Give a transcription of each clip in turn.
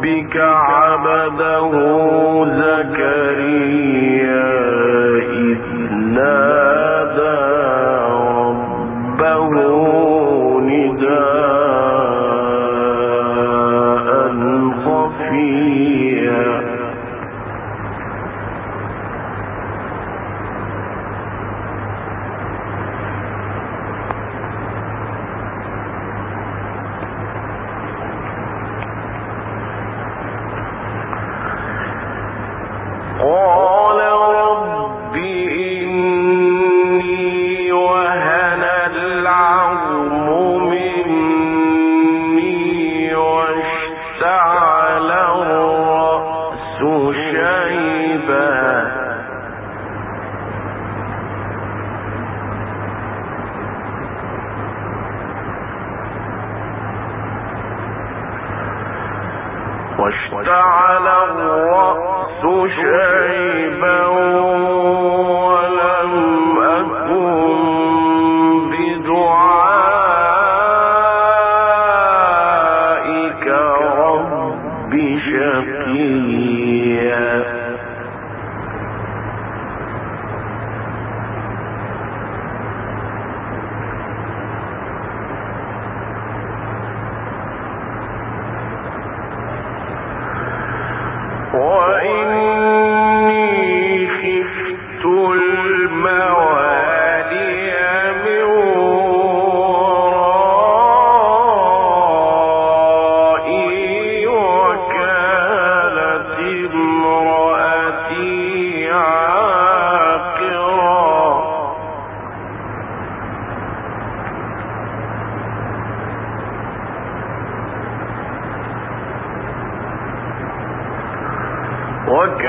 ربك عبده واشتعل الرأس شيبا وك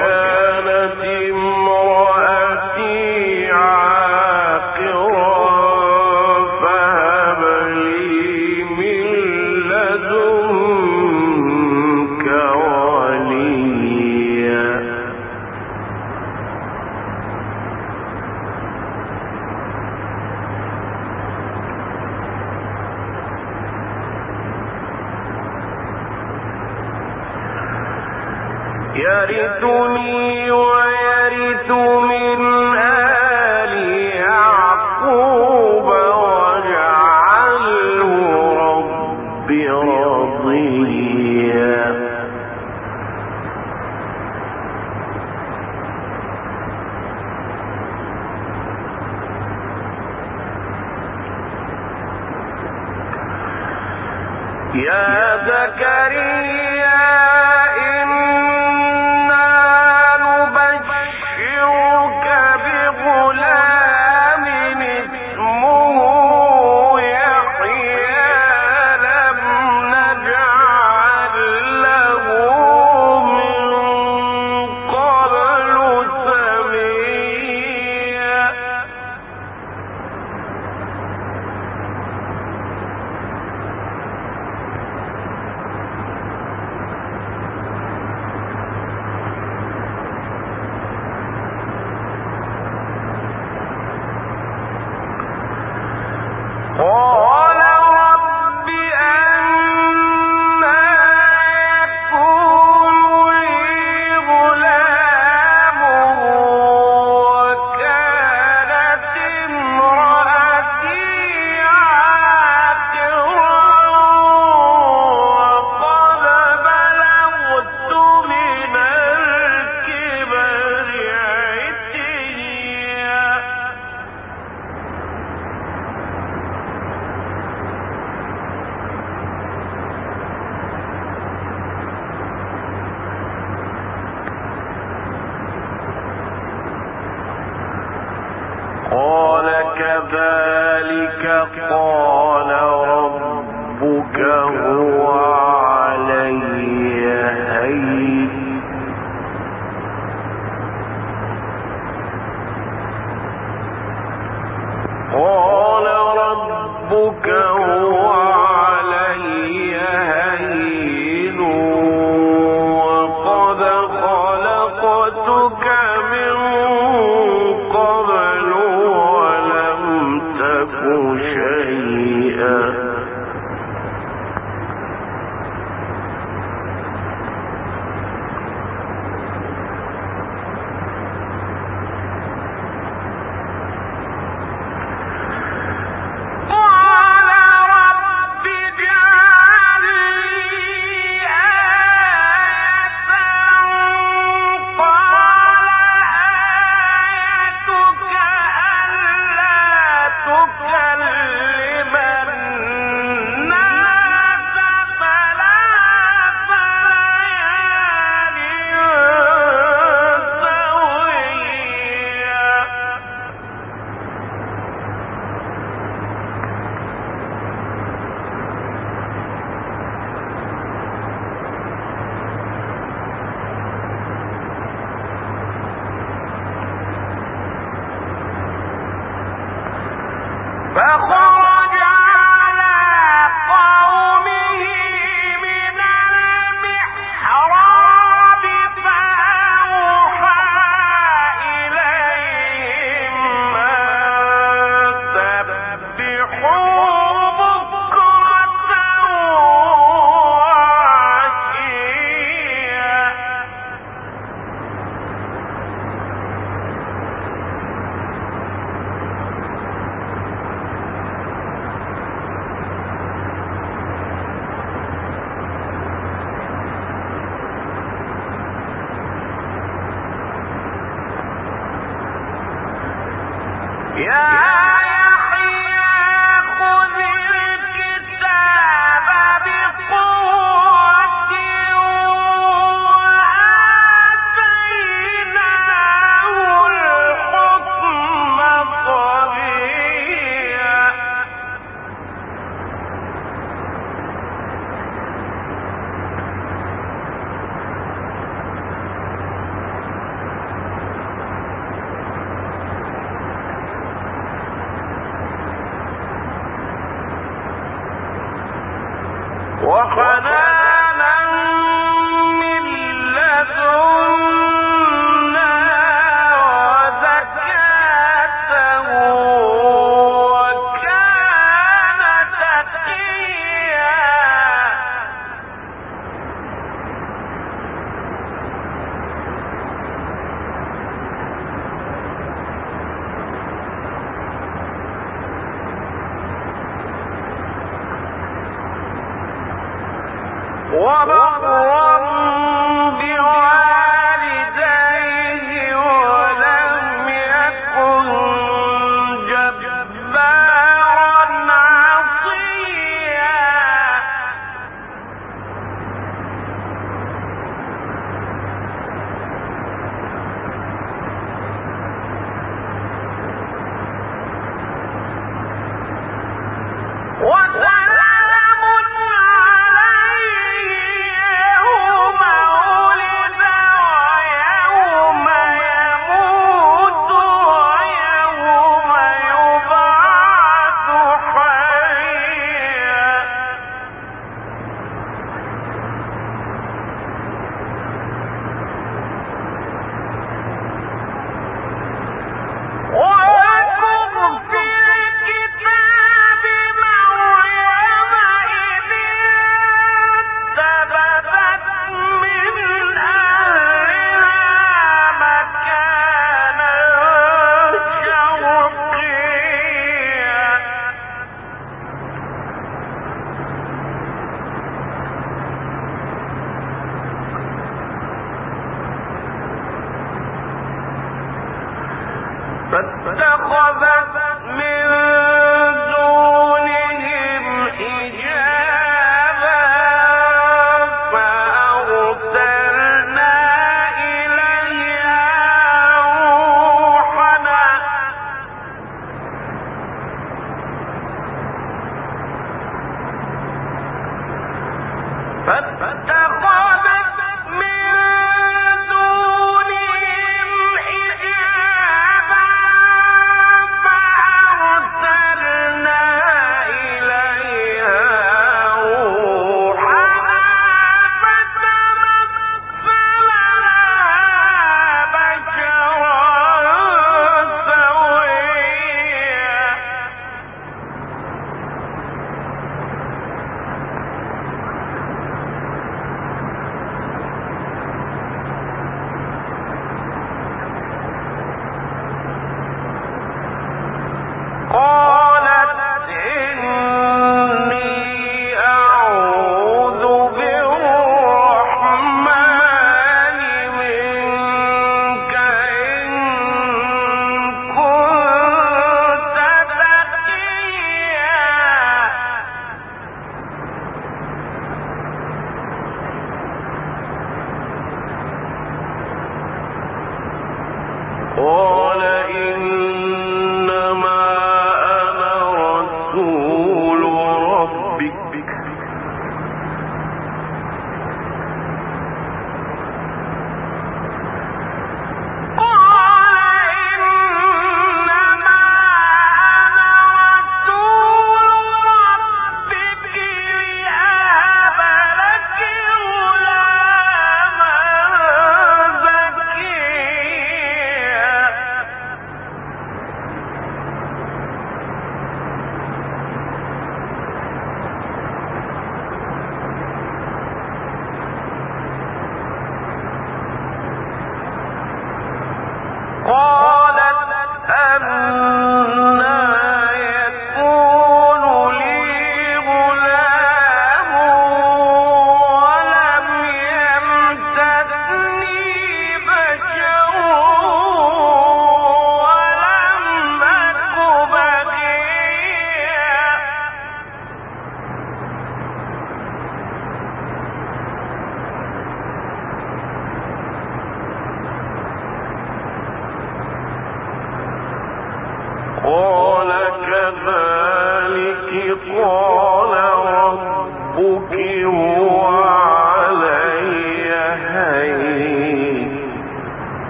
يا زكريا. yeah. بس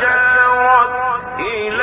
جاءت إلى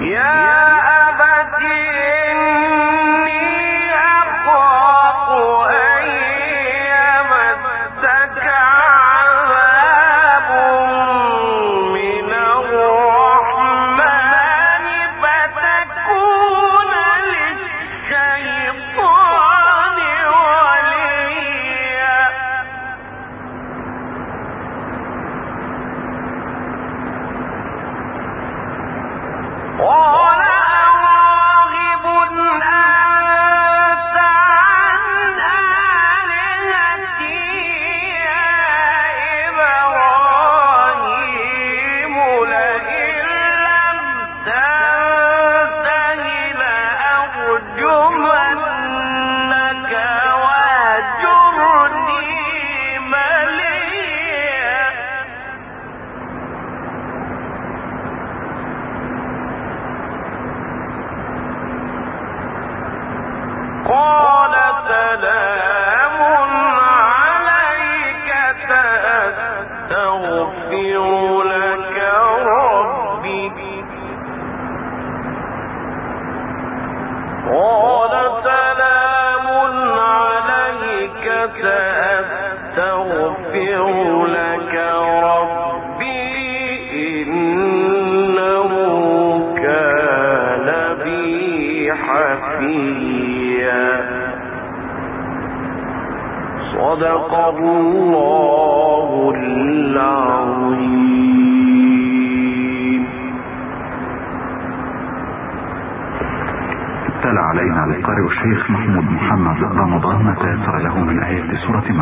يا